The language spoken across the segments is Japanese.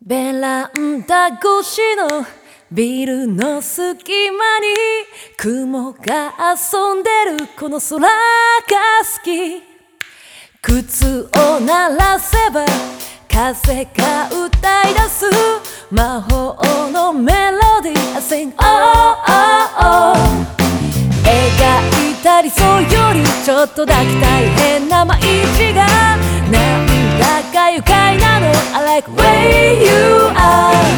ベランダ越しのビルの隙間に雲が遊んでるこの空が好き。靴を鳴らせば風が歌い出す魔法のメロディー。I sing oh oh oh 描いた理想よりちょっとだけ大変な毎日がなんだか愉快なの I like way you are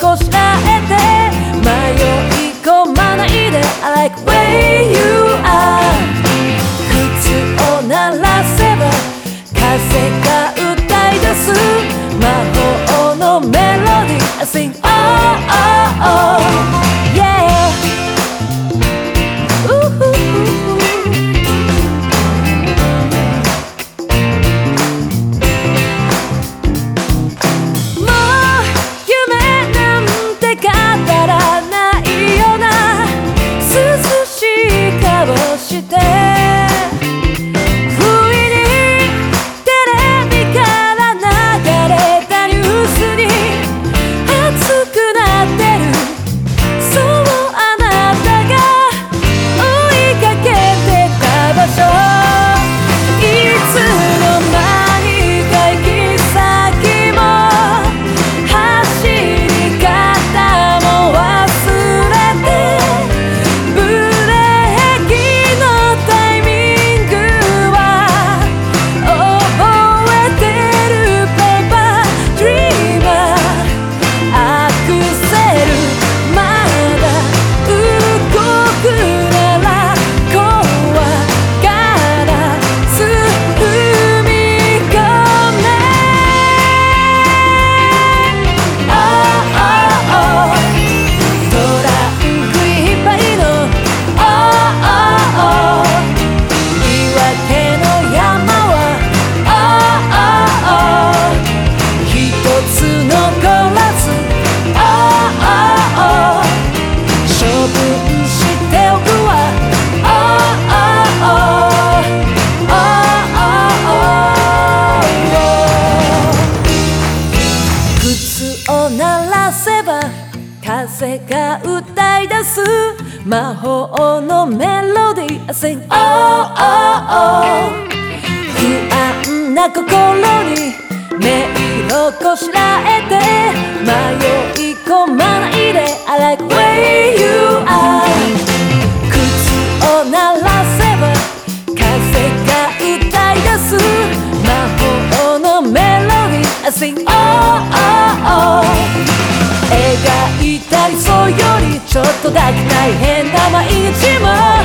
こしらえて迷い込まないで。I like way you are. 靴を鳴らせば風が歌い出す。魔法のメロディー。I sing oh oh oh. スを鳴らせば風が歌い出す。魔法のメロディー I sing oh oh oh 不安な心に音色こしら描いた理想よりちょっとだけ大変な毎日も